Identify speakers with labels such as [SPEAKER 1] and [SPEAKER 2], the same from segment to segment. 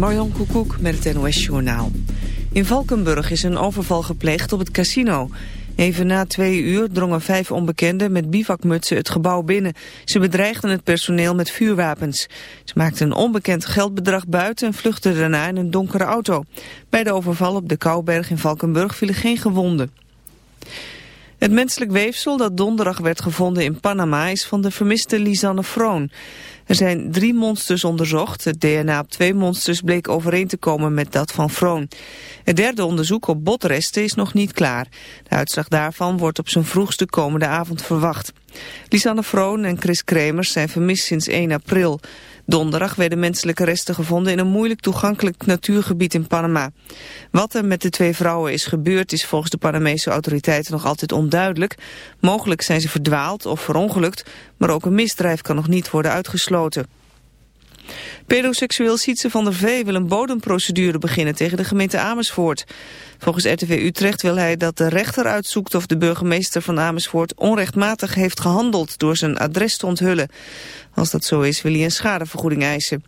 [SPEAKER 1] Marjan Koekoek met het NOS Journaal. In Valkenburg is een overval gepleegd op het casino. Even na twee uur drongen vijf onbekenden met bivakmutsen het gebouw binnen. Ze bedreigden het personeel met vuurwapens. Ze maakten een onbekend geldbedrag buiten en vluchtten daarna in een donkere auto. Bij de overval op de Kouberg in Valkenburg vielen geen gewonden. Het menselijk weefsel dat donderdag werd gevonden in Panama is van de vermiste Lisanne Froon. Er zijn drie monsters onderzocht. Het DNA op twee monsters bleek overeen te komen met dat van Froon. Het derde onderzoek op botresten is nog niet klaar. De uitslag daarvan wordt op zijn vroegste komende avond verwacht. Lisanne Froon en Chris Kremers zijn vermist sinds 1 april. Donderdag werden menselijke resten gevonden in een moeilijk toegankelijk natuurgebied in Panama. Wat er met de twee vrouwen is gebeurd is volgens de Panamese autoriteiten nog altijd onduidelijk. Mogelijk zijn ze verdwaald of verongelukt, maar ook een misdrijf kan nog niet worden uitgesloten. Pedoseksueel Sietse van der Vee wil een bodemprocedure beginnen tegen de gemeente Amersfoort. Volgens RTV Utrecht wil hij dat de rechter uitzoekt of de burgemeester van Amersfoort onrechtmatig heeft gehandeld door zijn adres te onthullen. Als dat zo is wil hij een schadevergoeding eisen.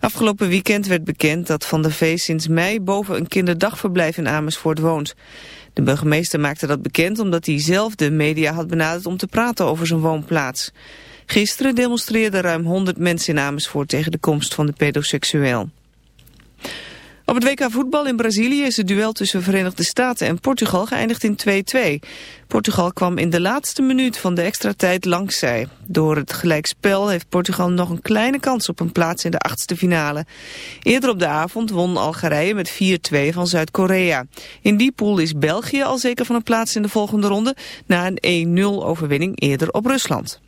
[SPEAKER 1] Afgelopen weekend werd bekend dat Van der Vee sinds mei boven een kinderdagverblijf in Amersfoort woont. De burgemeester maakte dat bekend omdat hij zelf de media had benaderd om te praten over zijn woonplaats. Gisteren demonstreerden ruim 100 mensen in Amersfoort tegen de komst van de pedoseksueel. Op het WK voetbal in Brazilië is het duel tussen Verenigde Staten en Portugal geëindigd in 2-2. Portugal kwam in de laatste minuut van de extra tijd langzij. Door het gelijkspel heeft Portugal nog een kleine kans op een plaats in de achtste finale. Eerder op de avond won Algerije met 4-2 van Zuid-Korea. In die pool is België al zeker van een plaats in de volgende ronde... na een 1-0 overwinning eerder op Rusland.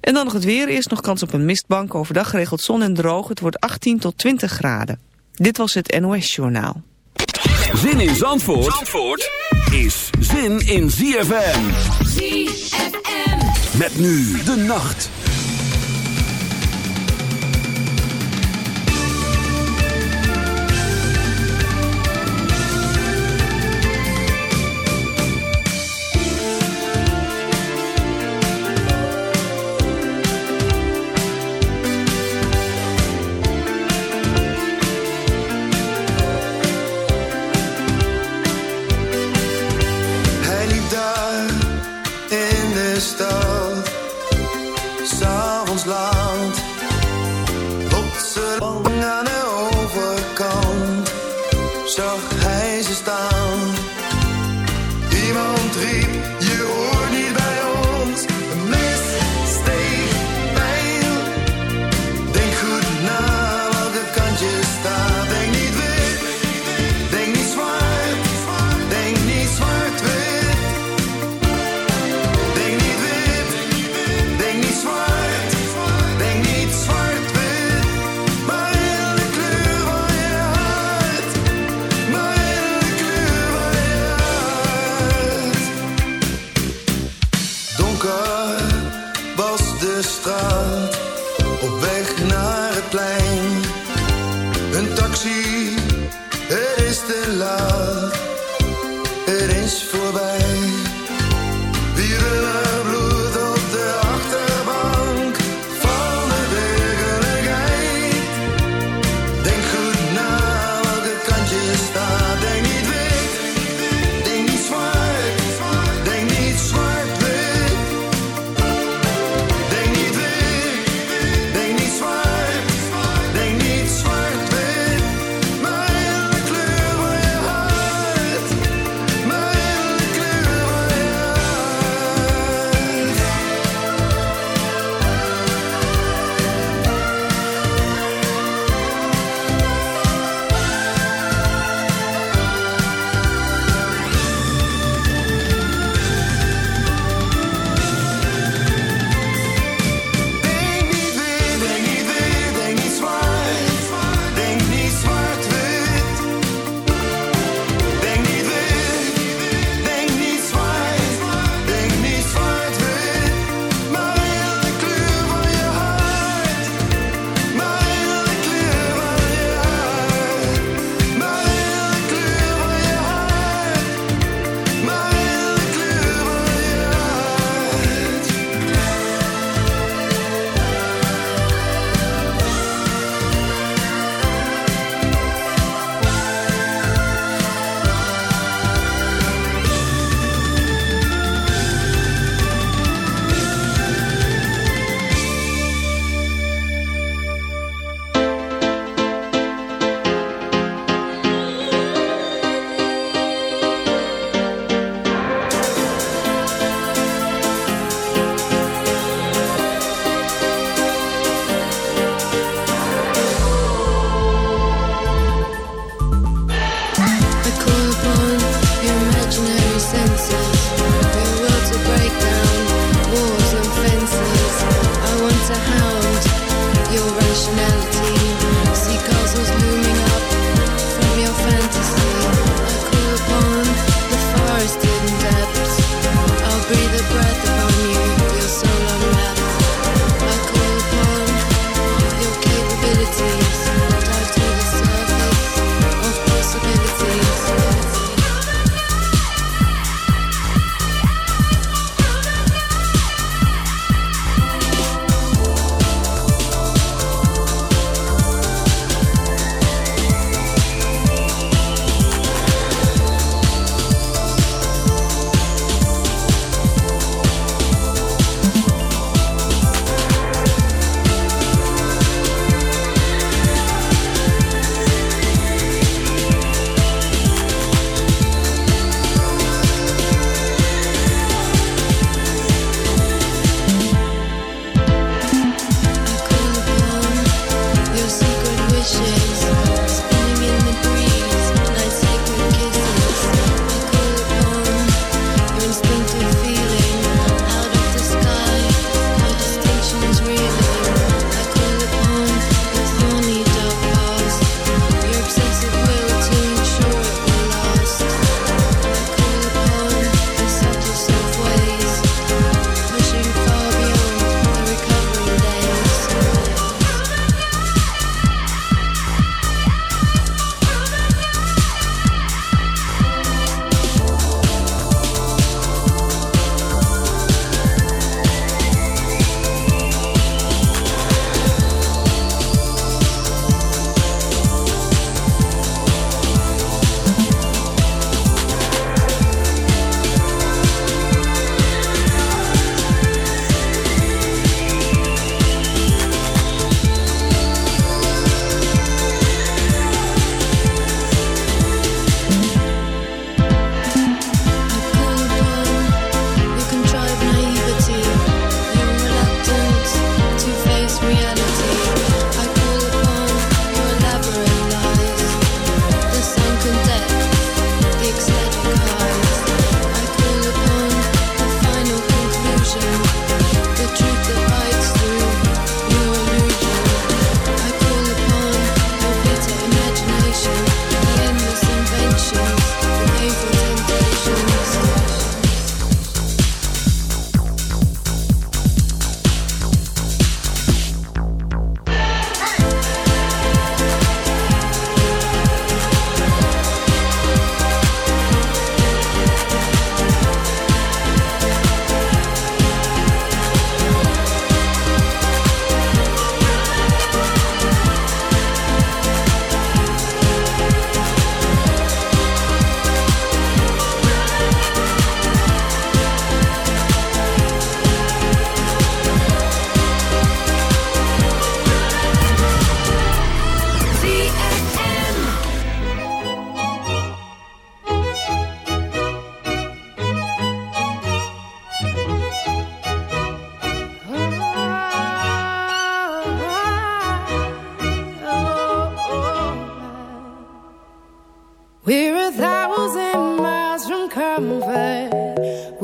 [SPEAKER 1] En dan nog het weer. Eerst nog kans op een mistbank. Overdag geregeld zon en droog. Het wordt 18 tot 20 graden. Dit was het NOS Journaal.
[SPEAKER 2] Zin in Zandvoort, Zandvoort is zin in ZFM. ZFM. Met nu de nacht.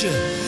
[SPEAKER 3] conviction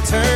[SPEAKER 3] turn.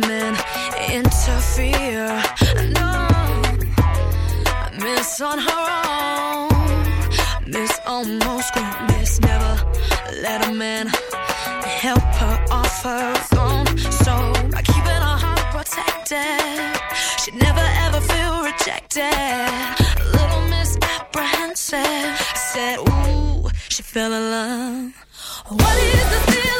[SPEAKER 4] come interfere. No, Miss on her own. Miss almost grown. Miss never let a man help her off her throne. So by keeping her heart protected, she'd never ever feel rejected. Little misapprehensive. I said, Ooh, she fell in love. What is the feeling?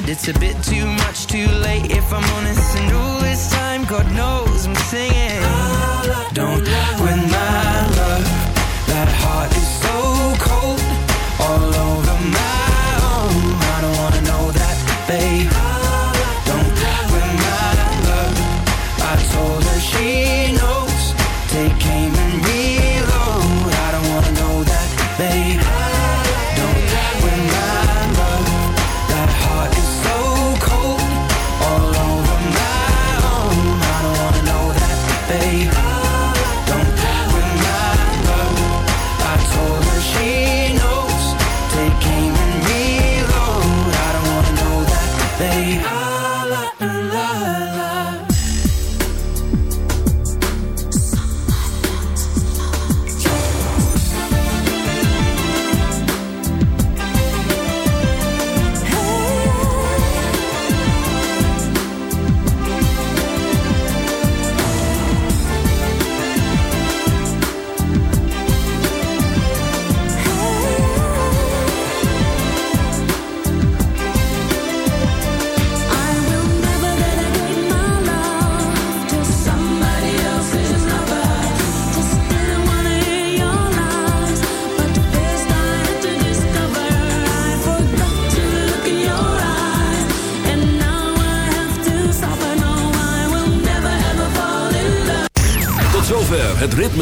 [SPEAKER 4] wanted. It's a bit too much, too late, if I'm honest. And all this time, God knows I'm singing. Don't win my love. That heart is